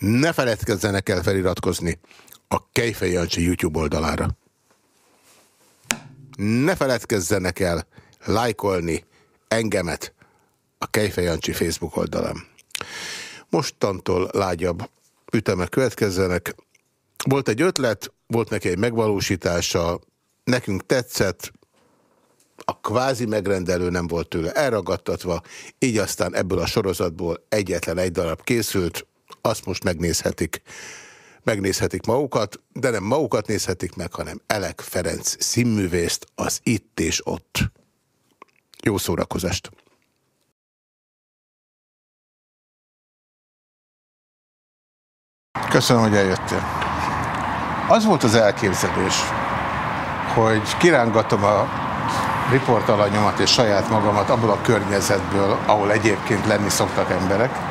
ne feledkezzenek el feliratkozni a Kejfej Jancsi YouTube oldalára. Ne feledkezzenek el lájkolni engemet a Kejfej Jancsi Facebook oldalán. Mostantól lágyabb ütemek következzenek. Volt egy ötlet, volt neki egy megvalósítása, nekünk tetszett, a kvázi megrendelő nem volt tőle elragadtatva, így aztán ebből a sorozatból egyetlen egy darab készült, azt most megnézhetik. Megnézhetik magukat, de nem magukat nézhetik meg, hanem Elek Ferenc színművészt az itt és ott. Jó szórakozást! Köszönöm, hogy eljöttél. Az volt az elképzelés, hogy kirángatom a riportalanyomat és saját magamat abból a környezetből, ahol egyébként lenni szoktak emberek,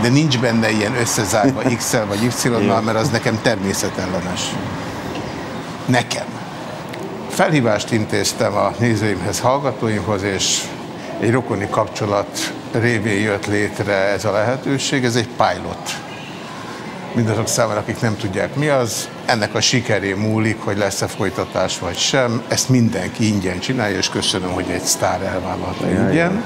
de nincs benne ilyen összezárva X-el vagy Y-nal, mert az nekem természetellenes. Nekem. Felhívást intéztem a nézőimhez, hallgatóimhoz, és egy rokoni kapcsolat révén jött létre ez a lehetőség, ez egy pilot mindazok számára, akik nem tudják mi az, ennek a sikeré múlik, hogy lesz-e folytatás vagy sem. Ezt mindenki ingyen csinálja, és köszönöm, hogy egy sztár elvállalta ingyen.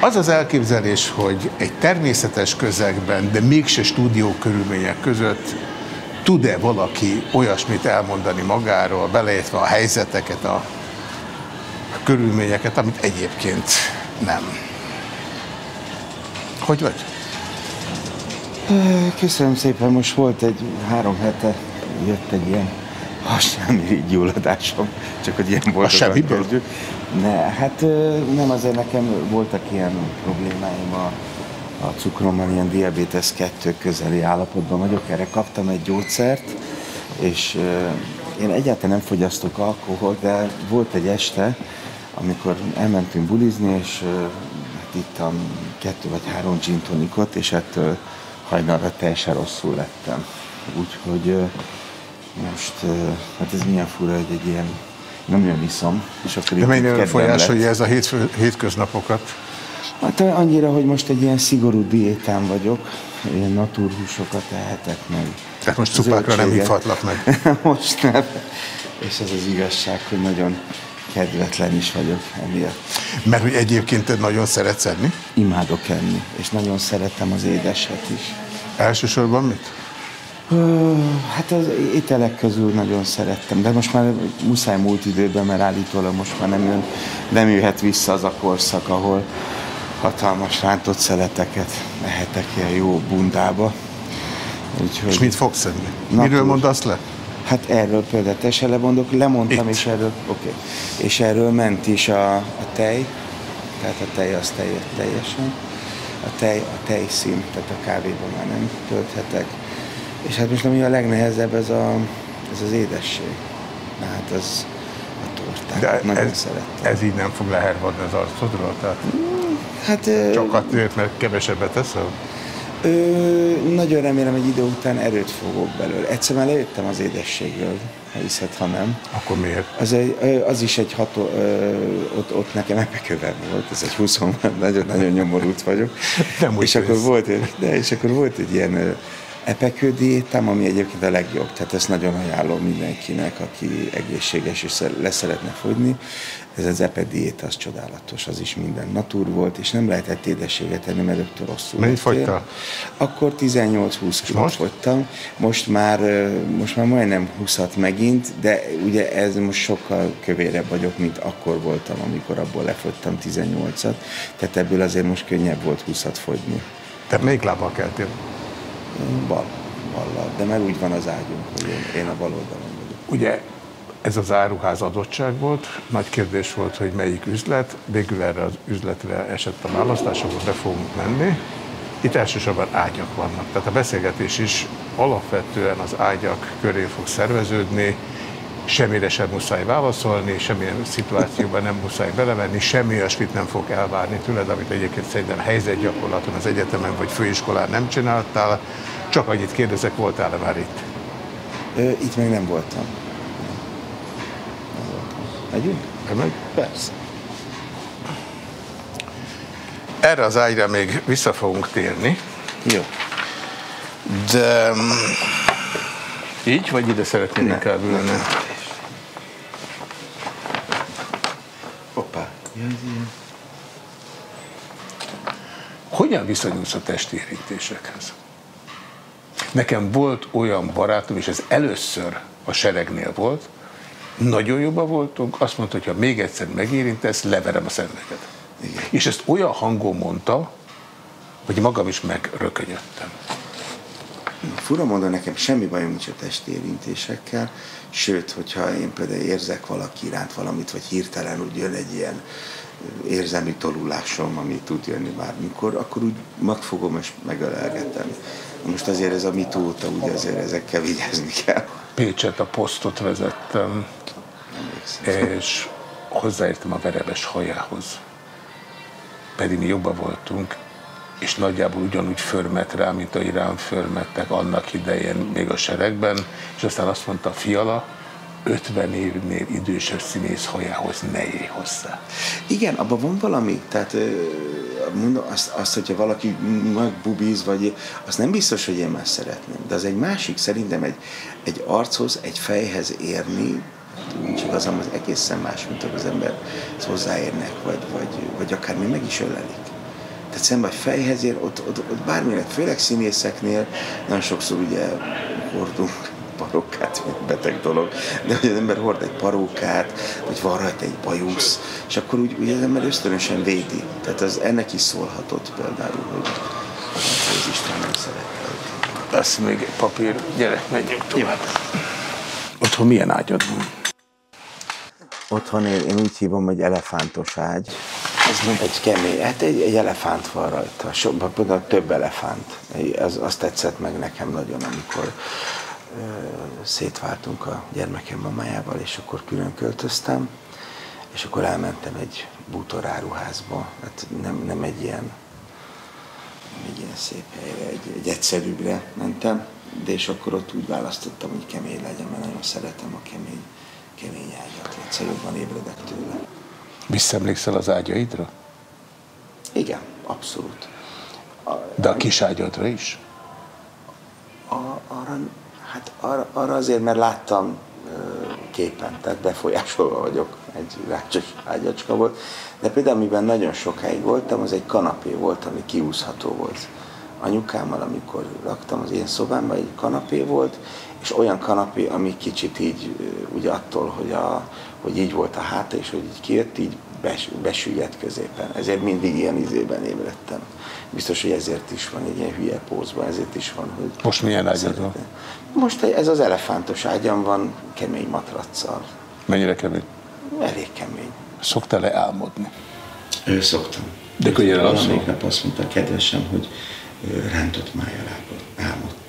Az az elképzelés, hogy egy természetes közegben, de mégse stúdió körülmények között tud-e valaki olyasmit elmondani magáról, beleértve a helyzeteket, a körülményeket, amit egyébként nem. Hogy vagy? Köszönöm szépen, most volt egy három hete, jött egy ilyen hasnyálmirigy gyulladásom, csak hogy ilyen volt. A semmiből? Ne, hát nem azért nekem voltak ilyen problémáim a, a cukrommal, ilyen diabetes 2 közeli állapotban vagyok, erre kaptam egy gyógyszert, és én egyáltalán nem fogyasztok alkohol, de volt egy este, amikor elmentünk bulizni, és hát ittam kettő vagy három gin tonikot, és ettől hajnalra teljesen rosszul lettem. Úgyhogy most, hát ez milyen fura, hogy egy ilyen, nem olyan iszom. És akkor De mennyire folyásolja ez a hétfő, hétköznapokat? Hát annyira, hogy most egy ilyen szigorú diétán vagyok, ilyen natúrhúsokat ehetek meg. Tehát most cupákra nem hívhatlak meg? most nem. És ez az igazság, hogy nagyon kedvetlen is vagyok emiatt. Mert hogy egyébként te nagyon szeretsz enni? Imádok enni, és nagyon szeretem az édeset is. Elsősorban mit? Hát az ételek közül nagyon szerettem, de most már muszáj múlt időben, mert állítólag most már nem, jön, nem jöhet vissza az a korszak, ahol hatalmas rántott szeleteket ehetek ilyen jó bundába. Úgyhogy... És mit fogsz enni? Miről mondasz le? Hát erről például te lemondok, lemondtam, Itt. és erről, oké. Okay. És erről ment is a, a tej, tehát a tej az tej, teljesen. A tej, a tejszín, tehát a kávéban már nem tölthetek. És hát most ami a legnehezebb, ez, a, ez az édesség. Hát az a tortát, De nagyon ez, szerettem. Ez így nem fog lehervadni az arcodról? Tehát hát, Csak azért, mert kevesebbet eszel? Ö, nagyon remélem, hogy idő után erőt fogok belőle. Egyszer már lejöttem az édességről, ha hiszed, ha nem. Akkor miért? Az, egy, az is egy ható, ö, ott, ott nekem epeköve volt, ez egy 20 nagyon, nagyon nyomorult vagyok. Nem és akkor volt, de, és akkor volt egy ilyen epekő diétám, ami egyébként a legjobb, tehát ezt nagyon ajánlom mindenkinek, aki egészséges és leszeretne fogyni. Ez az epe diét az csodálatos, az is minden natúr volt, és nem lehetett édességet enni, mert rögtön rosszul Mennyit fogytál? Akkor 18-20 kilót fogytam. Most már, most már majdnem 20 megint, de ugye ez most sokkal kövérebb vagyok, mint akkor voltam, amikor abból lefogytam 18-at. Tehát ebből azért most könnyebb volt 20-at fogyni. Te melyik lábbal keltél? Bal, ballal, de mert úgy van az ágyunk, hogy én, én a bal oldalon vagyok. Ugye ez az áruház adottság volt, nagy kérdés volt, hogy melyik üzlet, végül erre az üzletre esett a választás, akkor be fogunk menni. Itt elsősorban ágyak vannak, tehát a beszélgetés is alapvetően az ágyak köré fog szerveződni, semmire sem muszáj válaszolni, semmilyen szituációban nem muszáj belevenni, semmi olyasmit nem fog elvárni tőled, amit egyébként szerintem helyzetgyakorlaton az egyetemen vagy főiskolán nem csináltál. Csak annyit kérdezek, voltál-e már itt? Itt még nem voltam. Nem voltam. Megyünk? Megy? Persze. Erre az ágyra még vissza fogunk térni. Jó. De mm, így, vagy ide szeretnél inkább ülni? Hoppá. Hogyan viszonyulsz a testi érintésekhez? Nekem volt olyan barátom, és ez először a seregnél volt, nagyon jobban voltunk, azt mondta, hogy ha még egyszer megérintesz, leverem a szemüveget. És ezt olyan hangon mondta, hogy magam is megrökönyödtem. Fura mondom, nekem semmi bajom nincs a testérintésekkel, sőt, hogyha én például érzek valaki iránt valamit, vagy hirtelen úgy jön egy ilyen érzelmi torulásom, ami tud jönni bármikor, akkor úgy megfogom és megölelgetem. Most azért ez a mitó óta ugye azért ezekkel vigyázni kell. Pécset a posztot vezettem, és hozzáértem a verebes hajához. Pedig mi jobban voltunk, és nagyjából ugyanúgy förmet rá, mint ahogy rám förmettek annak idején még a seregben, és aztán azt mondta a fiala, 50 évnél idősebb színész hajához ne élj hozzá. Igen, abban van valami, tehát mondom, azt, azt, hogyha valaki megbubiz, vagy azt nem biztos, hogy én már szeretném, de az egy másik, szerintem egy, egy archoz, egy fejhez érni, nincs igazam, az egészen más, mint az ember hozzáérnek, vagy, vagy, vagy akár még meg is ölelik. Tehát szemben a fejhez ér, ott, ott, ott bármilyen, főleg színészeknél nagyon sokszor ugye hordunk parókát, beteg dolog, de hogy az ember hord egy parókát, vagy van rajta egy bajusz, és akkor úgy ugye az ember ösztönösen védi. Tehát az ennek is szólhatott például, hogy az Isten nem szerette. Lesz még egy papír, gyere, menjünk tovább. Otthon milyen ágyad van? Otthon én, én úgy hívom, hogy elefántos ágy. Ez mint egy kemény, hát egy, egy elefánt van rajta, so, több elefánt. Az, az tetszett meg nekem nagyon, amikor szétváltunk a gyermekem mamájával, és akkor külön költöztem, és akkor elmentem egy bútoráruházba, hát nem, nem egy ilyen egy ilyen szép helyre, egy, egy egyszerűbbre mentem, de és akkor ott úgy választottam, hogy kemény legyen, mert nagyon szeretem a kemény, kemény ágyat, egyszer jobban ébredek tőle. Visszaemlékszel az ágyaidra? Igen, abszolút. A, De a kis ágyadra is? A, arra Hát arra, arra azért, mert láttam képen, tehát befolyásolva vagyok, egy rácsos ágyacska volt. De például, amiben nagyon sokáig voltam, az egy kanapé volt, ami kiúszható volt. Anyukámmal, amikor laktam az én szobámba, egy kanapé volt, és olyan kanapé, ami kicsit így, ugye attól, hogy, a, hogy így volt a háta, és hogy így kijött, így bes, besüllyedt középen. Ezért mindig ilyen izében ébredtem. Biztos, hogy ezért is van egy ilyen hülye pózban, ezért is van, hogy... Most milyen ágyad van? Most ez az elefántos ágyam van, kemény matraccal. Mennyire kemény? Elég kemény. Szoktál-e álmodni? Ő szoktam. De könnyen alszol? Valamelyik nap azt mondta a kedvesem, hogy rántott májalából álmodtam.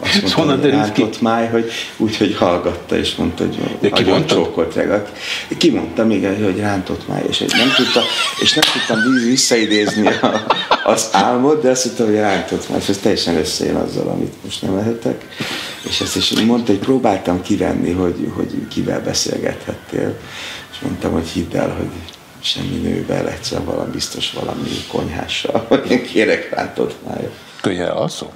Azt mondta, Honnan hogy rántott máj, hogy úgy, hogy hallgatta, és mondta, hogy De ki mondta? csókolt regat. Kimondta még, hogy rántott máj, és nem, tudta, és nem tudtam visszaidézni a, az álmot, de azt mondta, hogy rántott máj, és ez teljesen összejön azzal, amit most nem lehetek. És ezt is mondta, hogy próbáltam kivenni, hogy, hogy kivel beszélgethettél, és mondtam, hogy hidd el, hogy semmi nővel, egyszer valami biztos valami konyhással, hogy kérek rántott májat. Könnyen alszó?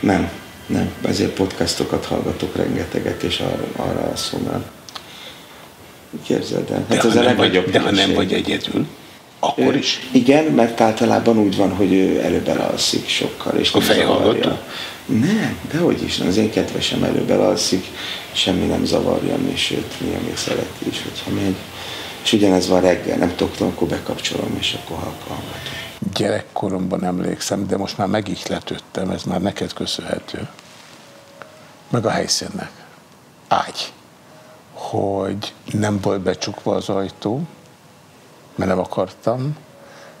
Nem, nem. Ezért podcastokat hallgatok rengeteget, és arra, arra alszom el. Képzeld el. Hát de ez a legnagyobb De ha nem vagy egyedül, akkor is? Igen, mert általában úgy van, hogy ő előbb elalszik sokkal. És a fejhallgató? Nem, dehogy is. Az én kedvesem előbb elalszik, semmi nem zavarja, és sőt, néha még szereti is, hogyha megy. És ugyanez van reggel, nem tudok, akkor bekapcsolom, és akkor hallgatom. Gyerekkoromban emlékszem, de most már megihletődtem, ez már neked köszönhető. Meg a helyszínnek. Ágy. Hogy nem volt becsukva az ajtó, mert nem akartam,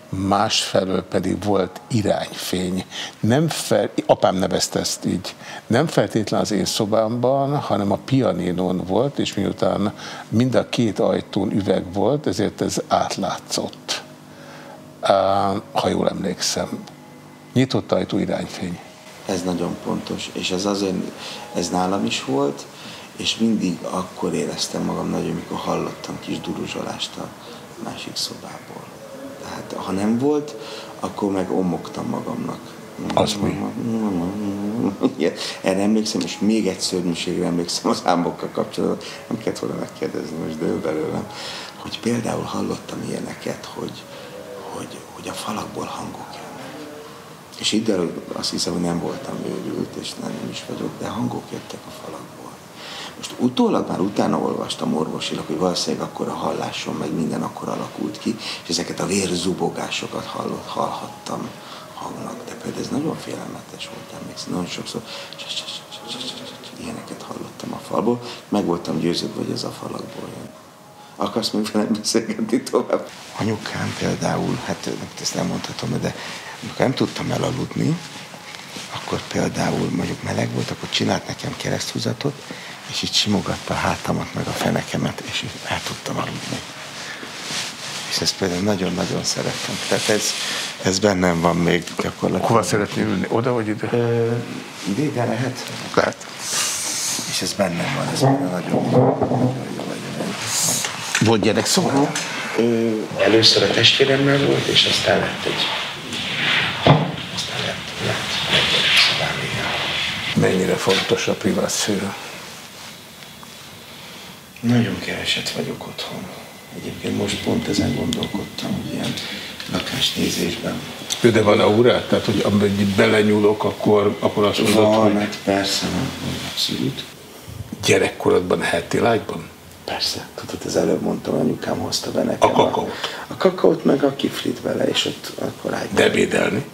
másfelől pedig volt irányfény. Nem fel, apám nevezte ezt így. Nem feltétlen az én szobámban, hanem a pianinón volt, és miután mind a két ajtón üveg volt, ezért ez átlátszott. Ha jól emlékszem. Nyitott ajtó irányfény. Ez nagyon pontos, és ez azért, ez nálam is volt, és mindig akkor éreztem magam nagyon, mikor hallottam kis duruzsolást a másik szobából. Tehát ha nem volt, akkor meg omogtam magamnak. Az mi? Igen, erre emlékszem, és még egy szörnyűségre emlékszem az álmokkal kapcsolatban, nem kellett volna megkérdezni most, de belőlem, hogy például hallottam ilyeneket, hogy, hogy, hogy a falakból hangok jönnek. És itt azt hiszem, hogy nem voltam őrült, és nem, nem is vagyok, de hangok jöttek a falakból. Most utólag már utána olvastam orvosilag, hogy valószínűleg akkor a hallásom, meg minden akkor alakult ki, és ezeket a vérzubogásokat hallott, hallhattam hangnak. De például ez nagyon félelmetes volt, emlékszem, nagyon sokszor ilyeneket hallottam a falból, meg voltam győződve, hogy ez a falakból jön. Akarsz még velem beszélgetni tovább? Anyukám például, hát ezt nem mondhatom, de amikor nem tudtam elaludni, akkor például mondjuk meleg volt, akkor csinált nekem kereszthúzatot, és így simogatta a hátamat, meg a fenekemet, és így el tudtam aludni. És ezt például nagyon-nagyon szerettem. Tehát ez, ez bennem van még gyakorlatilag. Hova szeretnél ülni? Oda vagy ide? Ö, ide lehet. Lehet. És ez bennem van, ez nagyon, nagyon, nagyon jó. Volt gyerek szóval? Először a testvéremmel volt, és aztán lett egy aztán lett, lett, lett Mennyire fontos a szféra? Nagyon keveset vagyok otthon. Egyébként most pont ezen gondolkodtam, hogy ilyen lakásnézésben. Ő de van aurát? Tehát, hogy amíg belenyúlok, akkor, akkor azt mondod, van, hogy... Hát persze, van, abszolút. Gyerekkorodban heti lágyban? Persze. Tudod, az előbb mondtam, anyukám hozta be nekem. A kakaót? A, a kakaót, meg a kiflit vele, és ott akkor ágyban. De védelni?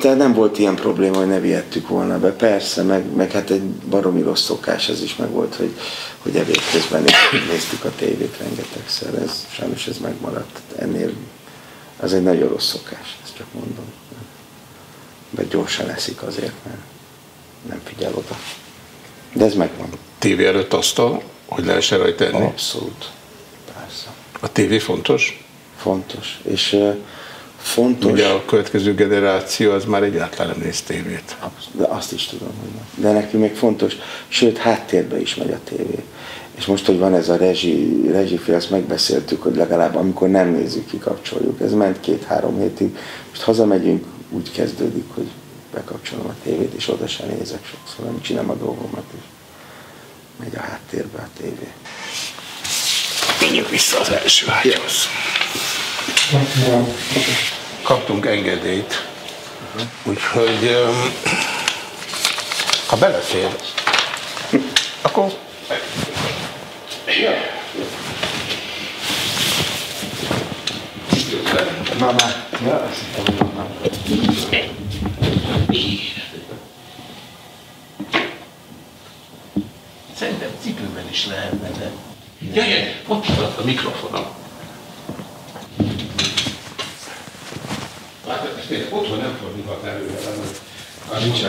Tehát nem volt ilyen probléma, hogy ne vihettük volna be. Persze, meg, meg hát egy baromi rossz szokás ez is meg volt, hogy, hogy ebéd közben néztük a tévét rengetegszer. Ez, sajnos ez megmaradt. Ennél az egy nagyon rossz szokás, ezt csak mondom. De gyorsan eszik azért, mert nem figyel oda. De ez megvan. Tévé előtt asztal, hogy lehessen rajta enni? Abszolút. Persze. A tévé fontos? Fontos. És fontos. Ugye a következő generáció az már egyáltalán nem néz tévét. De azt is tudom, hogy nem. De neki még fontos, sőt háttérbe is megy a tévé. És most, hogy van ez a rezsi, rezsifél, azt megbeszéltük, hogy legalább amikor nem nézzük, kikapcsoljuk. Ez ment két-három hétig. Most hazamegyünk, úgy kezdődik, hogy bekapcsolom a tévét, és oda sem nézek sokszor, nem csinálom a dolgomat, és megy a háttérbe a tévé. Menjünk vissza az első ágyhoz. Kaptunk engedélyt, úgyhogy ha belefér, akkor Mama. Ja, mama. Is lehetne, de... Jaj, jaj, ott van a mikrofonom. Hát ezt én otthon nem fordulhat előre, Nincs.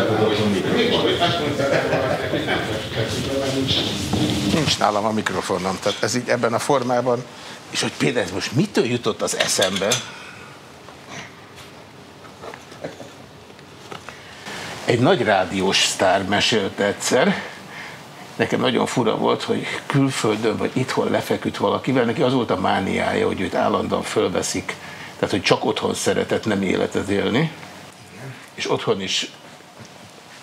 Nincs nálam a mikrofonom, tehát ez így ebben a formában. És hogy például ez most mitől jutott az eszembe, Egy nagy rádiós sztár mesélt egyszer, nekem nagyon fura volt, hogy külföldön vagy itthon lefeküdt valakivel, neki az volt a mániája, hogy őt állandóan fölveszik, tehát hogy csak otthon szeretett nem életet élni, és otthon is.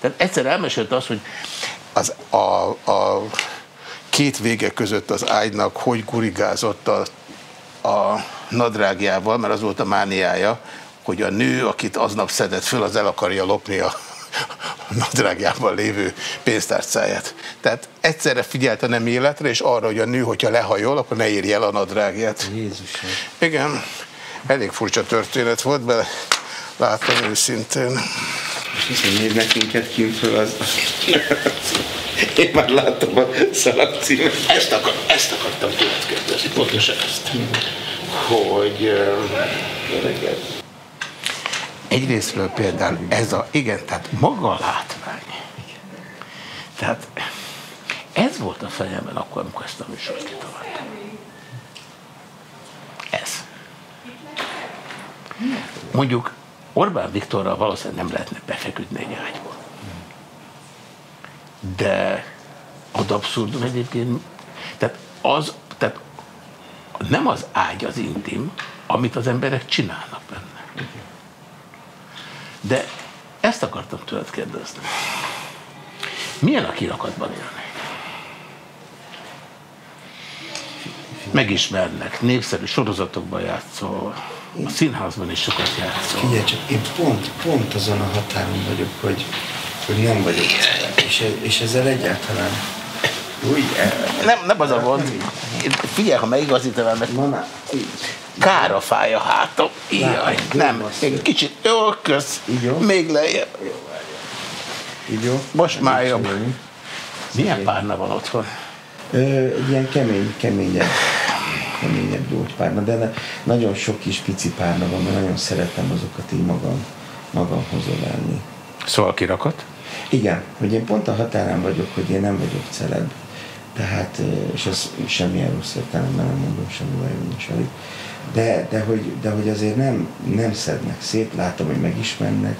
Tehát egyszer elmesélte azt, hogy az, a, a két vége között az ágynak hogy gurigázott a, a nadrágjával, mert az volt a mániája, hogy a nő, akit aznap szedett föl, az el akarja lopni a nadrágjában lévő pénztárcáját. Tehát egyszerre figyelt a nem életre, és arra, hogy a nő, hogyha lehajol, akkor ne érje el a nadrágját. Jézus. Igen, elég furcsa történet volt, de látom őszintén. És azt néznek minket kintről, az... Én már látom a szalagcímet. Ezt, akar, ezt akartam tőled kérdezni, pontosan ezt. Hogy... Uh, Egyrésztről például ez a, igen, tehát maga a látvány. Tehát ez volt a fejemben akkor, amikor ezt a műsort kitaláltam. Ez. Mondjuk Orbán Viktorral valószínűleg nem lehetne befeküdni egy ágyból. De az abszurdum egyébként, tehát az, tehát nem az ágy az intim, amit az emberek csinálnak benne. De ezt akartam tőled kérdezni. Milyen a kirakatban élni? Megismernek, népszerű sorozatokban játszol, a színházban is sokat játszol. Figyelj csak, én pont, pont azon a határon vagyok, hogy, hogy nem vagyok és, és ezzel egyáltalán úgy, nem, nem az a gond. Figyelj, ha megigazítanám, mert kár a fáj a hátam. Jaj, nem, egy kicsit, jó, kösz. Még lejjebb. Így jó? Most már jobb. Milyen párna van otthon? egy ilyen kemény, keményebb, keményebb gyógypárna, de ne, nagyon sok kis pici párna van, mert nagyon szeretem azokat így magam, magamhoz ölelni. Szóval kirakat? Igen, hogy én pont a határán vagyok, hogy én nem vagyok celeb. Tehát, és ez semmilyen rossz értelemben nem mondom, semmi bajom nincs velük. De, de, hogy, de hogy azért nem, nem szednek szét, látom, hogy megismernek,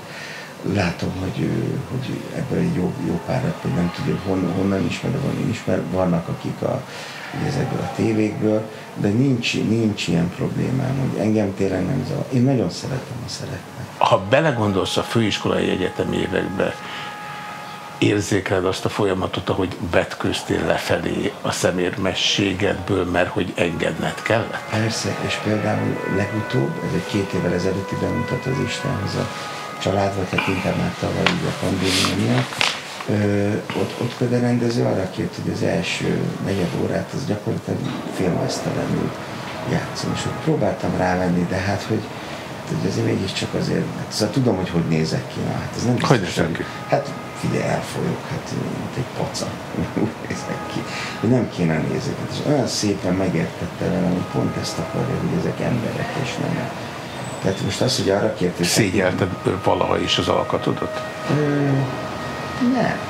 látom, hogy, hogy ebből egy jó, jó párat, hogy nem tudja, hon, honnan ismer, van, ismer, vannak akik a, ezekből a tévékből, de nincs, nincs ilyen problémám, hogy engem tényleg nem zavar. Én nagyon szeretem a szeretnek. Ha belegondolsz a főiskolai egyetemi évekbe, érzékeled azt a folyamatot, ahogy vetköztél lefelé a szemérmességedből, mert hogy engedned kellett? Persze, és például legutóbb, ez egy két évvel ezelőtti bemutat az Istenhoz a család, vagy hát inkább már tavaly így a pandémia miatt, Ö, ott, ott például rendező arra kért, hogy az első negyed órát az gyakorlatilag filmasztalenül játszom, és ott próbáltam rávenni, de hát, hogy, hogy azért mégiscsak azért, hát szóval tudom, hogy hogy nézek ki, na, hát ez nem biztos, hogy, hogy hát figyelj, elfolyok, hát mint egy paca, úgy nézek ki, hogy nem kéne nézni. Hát, és olyan szépen megértette velem, hogy pont ezt akarja, hogy ezek emberek, és nem tehát most az, hogy arra kérték... Szégyelted valaha is az alkatodat? nem.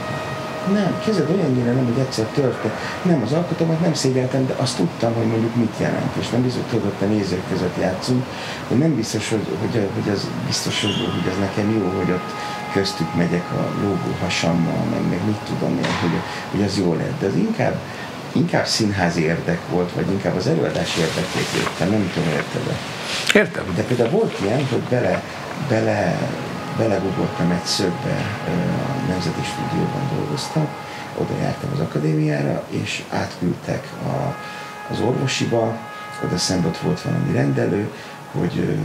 Nem, kézed olyannyira nem, hogy egyszer történt. Nem, az alkatomat nem szégyeltem, de azt tudtam, hogy mondjuk mit jelent. És nem biztos, hogy ott a nézők között játszunk, hogy nem biztos, hogy, hogy, hogy az biztos, hogy, hogy az nekem jó, hogy ott köztük megyek a lógó hasammal, meg, meg mit tudom én, hogy, hogy az jó lehet. De az inkább, inkább színházi érdek volt, vagy inkább az előadás érdekét jöttem, nem tudom, érted Értem. De például volt ilyen, hogy bele, bele, belegugoltam egy szögbe, a Nemzeti Stúdióban dolgoztam, oda jártam az akadémiára, és átküldtek a, az orvosiba, oda szemben volt valami rendelő, hogy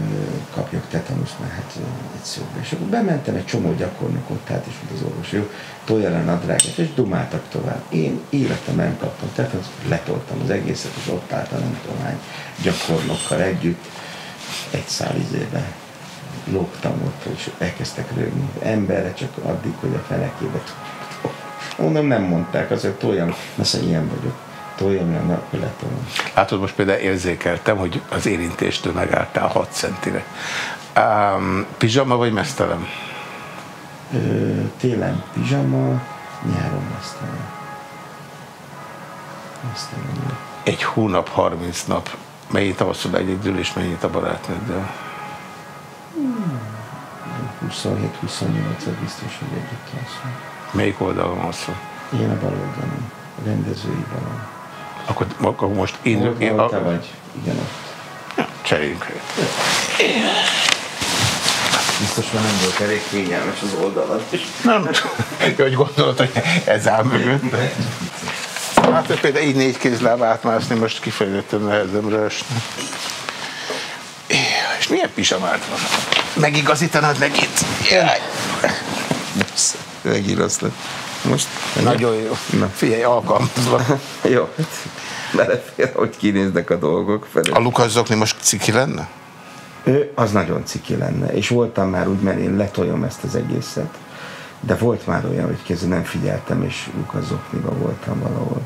kapjak tetanuszt, mert hát egy szögbe. És akkor bementem, egy csomó gyakornok ott át, és az orvos, jó, tolja le nadrágot, és dumáltak tovább. Én életem nem kaptam tetanuszt, letoltam az egészet, és ott állt a nem tudom gyakornokkal együtt, egy szál lógtam ott, és elkezdtek rögni. Emberre csak addig, hogy a fenekébe Mondom, nem mondták, azért toljam, mert ilyen vagyok. Toljam, nem, akkor letolom. Látod, most például érzékeltem, hogy az érintéstől megálltál 6 centire. Um, pizsama vagy mesztelem? Ö, télen pizsama, nyáron mesztelem. Mesztelem. Egy hónap, 30 nap Mennyit alszol egyedül, és mennyit a barátnőddel? Hmm. 27-28 biztos, hogy együtt alszol. Melyik oldalon alszol? Én a bal oldalon, a rendezői balon. Akkor, akkor most én... Hol, én a... te vagy? Igen, ott. Ja, cseréljünk Biztos, hogy nem volt elég kényelmes az oldalat. Nem, hogy gondolod, hogy ez áll mögött. Hát például így négy kézláb átmászni most kifejezetten nehezemre esni. És milyen pisamád van? Megigazítanod megint? Jaj. Megint rossz lett. Most? Nagyon jó. Na. Figyelj, alkalmazva. jó. Belefér, hogy kinéznek a dolgok. Felé. A Lukas Zokni most ciki lenne? Ő, az nagyon ciki lenne. És voltam már úgy, mert én letoljam ezt az egészet. De volt már olyan, hogy kézzel nem figyeltem, és Lukas Zokniba voltam valahol.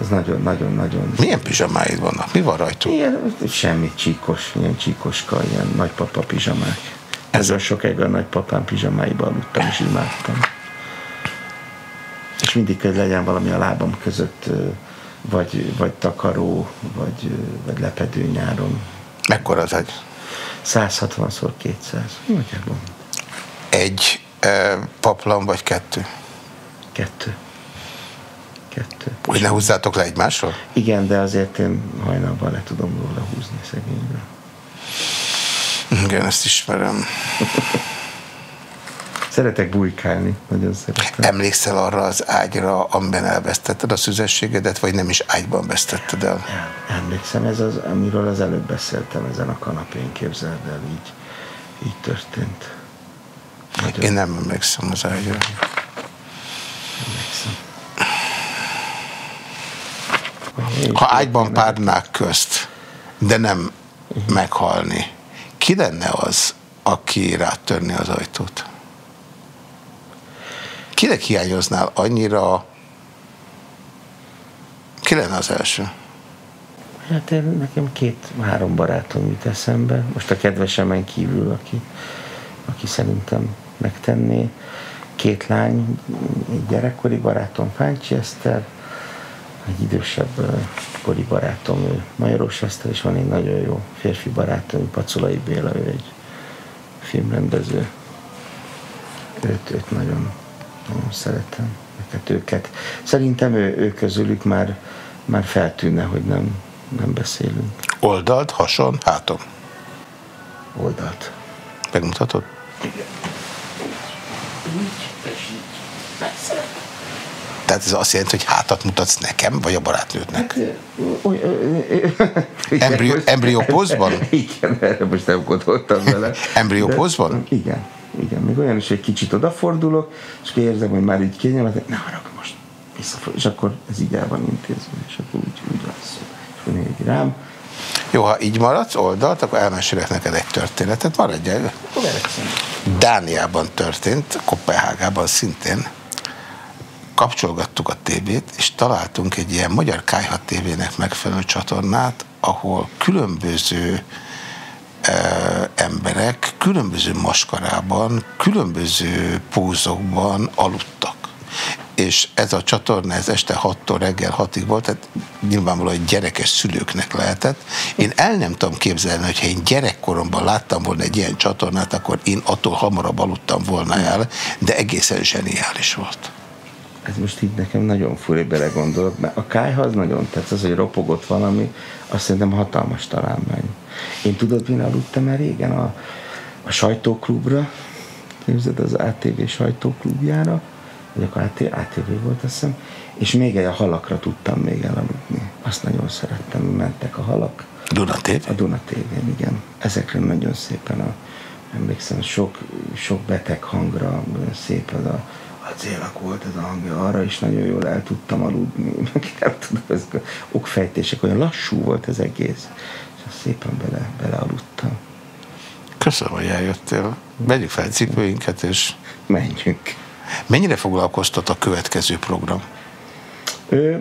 Ez nagyon-nagyon-nagyon... Milyen pizsamáid vannak? Mi van rajtuk? Ilyen, semmi csíkos, ilyen csíkoska, ilyen nagypapa pizsamák. Ezzel sokáig a nagypapám pizsamáiba aludtam, és imádtam. És mindig kell legyen valami a lábam között, vagy, vagy takaró, vagy, vagy lepedő nyáron. Mekkora az egy? 160 x 200. Nagyjából. Egy e, paplan vagy kettő? Kettő. Kettő. Hogy ne húzzátok le egymásról? Igen, de azért én hajnalban le tudom róla húzni szegényre. Igen, ezt ismerem. Szeretek bujkálni, nagyon szeretem. Emlékszel arra az ágyra, amiben elvesztetted a szüzességedet, vagy nem is ágyban vesztetted el? Emlékszem, ez az, amiről az előbb beszéltem ezen a kanapén, képzeld el, így, így történt. Nagyon Én nem emlékszem az ágyra. Emlékszem. Ha ágyban párnák közt, de nem meghalni, ki lenne az, aki rátörni az ajtót? Kinek hiányoznál annyira, ki lenne az első? Hát én, nekem két-három barátom jut eszembe. Most a kedvesemen kívül, aki, aki szerintem megtenné. Két lány, egy gyerekkori barátom, Fáncsi Eszter, egy idősebb kori barátom, ő Majoros Eszter, és van egy nagyon jó férfi barátom, Pacolai Béla, ő egy filmrendező. Őt, őt nagyon, nagyon szeretem, őket, őket. Szerintem ő, ő közülük már, már feltűnne, hogy nem, nem beszélünk. Oldalt, hason, hátom? Oldalt. Megmutatod? Igen. Tehát ez azt jelenti, hogy hátat mutatsz nekem, vagy a barátnőtnek? Embrió, embriópozban? Igen, erre most nem gondoltam vele. embriópozban? Igen, igen. Még olyan is, hogy kicsit odafordulok, és érzem, hogy már így kényelmet, ne harag, most visszafordul, és akkor ez így el van intézve, és akkor úgy, úgy lesz. És akkor így rám. Jó, ha így maradsz oldalt, akkor elmesélek neked egy történetet. Maradj el. Dániában történt, Kopenhágában szintén kapcsolgattuk a tévét, és találtunk egy ilyen magyar Kájha tévének megfelelő csatornát, ahol különböző e, emberek különböző maskarában, különböző pózokban aludtak. És ez a csatorna, ez este 6-tól reggel 6-ig volt, tehát nyilvánvalóan gyerekes szülőknek lehetett. Én el nem tudom képzelni, hogyha én gyerekkoromban láttam volna egy ilyen csatornát, akkor én attól hamarabb aludtam volna el, de egészen zseniális volt ez most így nekem nagyon furi belegondolok, mert a kájha az nagyon tetsz, az, hogy ropogott valami, azt szerintem hatalmas találmány. Én tudod, mi aludtam már régen a, a sajtóklubra, képzeld az ATV sajtóklubjára, vagy akkor ATV volt, azt hiszem, és még egy a halakra tudtam még elaludni. Azt nagyon szerettem, mentek a halak. Duna TV? A Duna TV, igen. Ezekre nagyon szépen a, emlékszem, sok, sok beteg hangra, szép az a célnak volt ez a hangja, arra is nagyon jól el tudtam aludni, meg nem tudom, ezek a okfejtések, olyan lassú volt az egész, és szépen bele, belealudtam. Köszönöm, hogy eljöttél. Vegyük fel cipőinket, és... Menjünk. Mennyire foglalkoztat a következő program?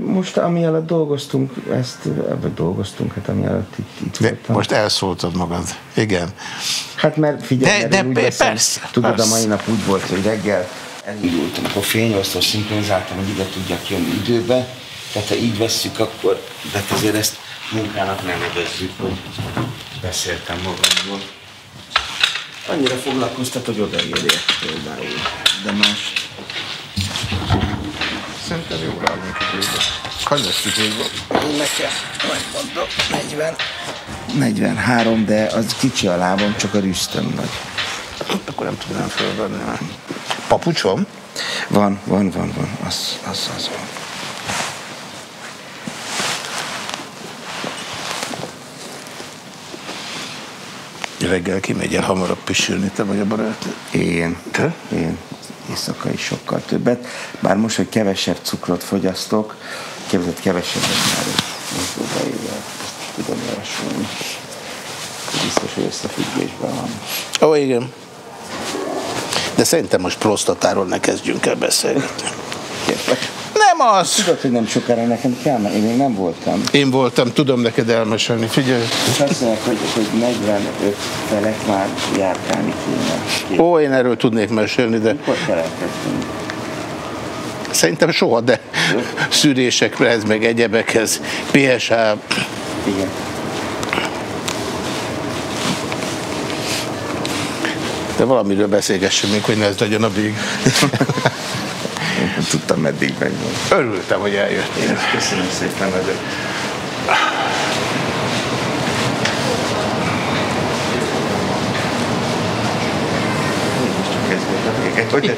Most ami alatt dolgoztunk, ezt, vagy dolgoztunk, hát ami alatt itt, itt de voltam. Most elszóltad magad, igen. Hát mert figyelj, de, de úgy persze, veszem, tudod, persze. a mai nap úgy volt, hogy reggel elindultam, akkor fényosztól szinkronizáltam, hogy ide tudjak jönni időbe. Tehát ha így vesszük, akkor, de hát azért ezt munkának nem nevezzük, hogy beszéltem magamról. Annyira foglalkoztat, hogy odaérjek például, de más. Szerintem jól állunk időben. Hogy lesz időben? Nekem, megmondom, 40. 43, de az kicsi a lábam, csak a rüstöm nagy. Akkor nem tudnám fölvenni. Papucsom? Van, van, van, van. Az, az, az van. Reggel kimegy el hamarabb pisülni, te vagy a barát? Én. Te? Én. Éjszaka is sokkal többet. Bár most, hogy kevesebb cukrot fogyasztok, képzett kevesebbet már tudom javasolni. Biztos, hogy összefüggésben van. Ó, igen. De szerintem most prostatáról ne kezdjünk el beszélgetni. Nem az. Tudod, hogy nem sokára nekem kell, mert én még nem voltam. Én voltam, tudom neked elmesélni, figyelj. És azt mondják, hogy, hogy 45 felek már járkálni kéne. Ó, én erről tudnék mesélni, de... Mikor elkezdeni? Szerintem soha, de szűrésekre, ez meg egyebekhez, PSH. Igen. De valamiről beszélgessünk még, hogy ne ez legyen a vég. nem tudtam meddig menni. Örültem, hogy eljöttél. Köszönöm szépen, ezek. Most csak ez volt a vége, hogy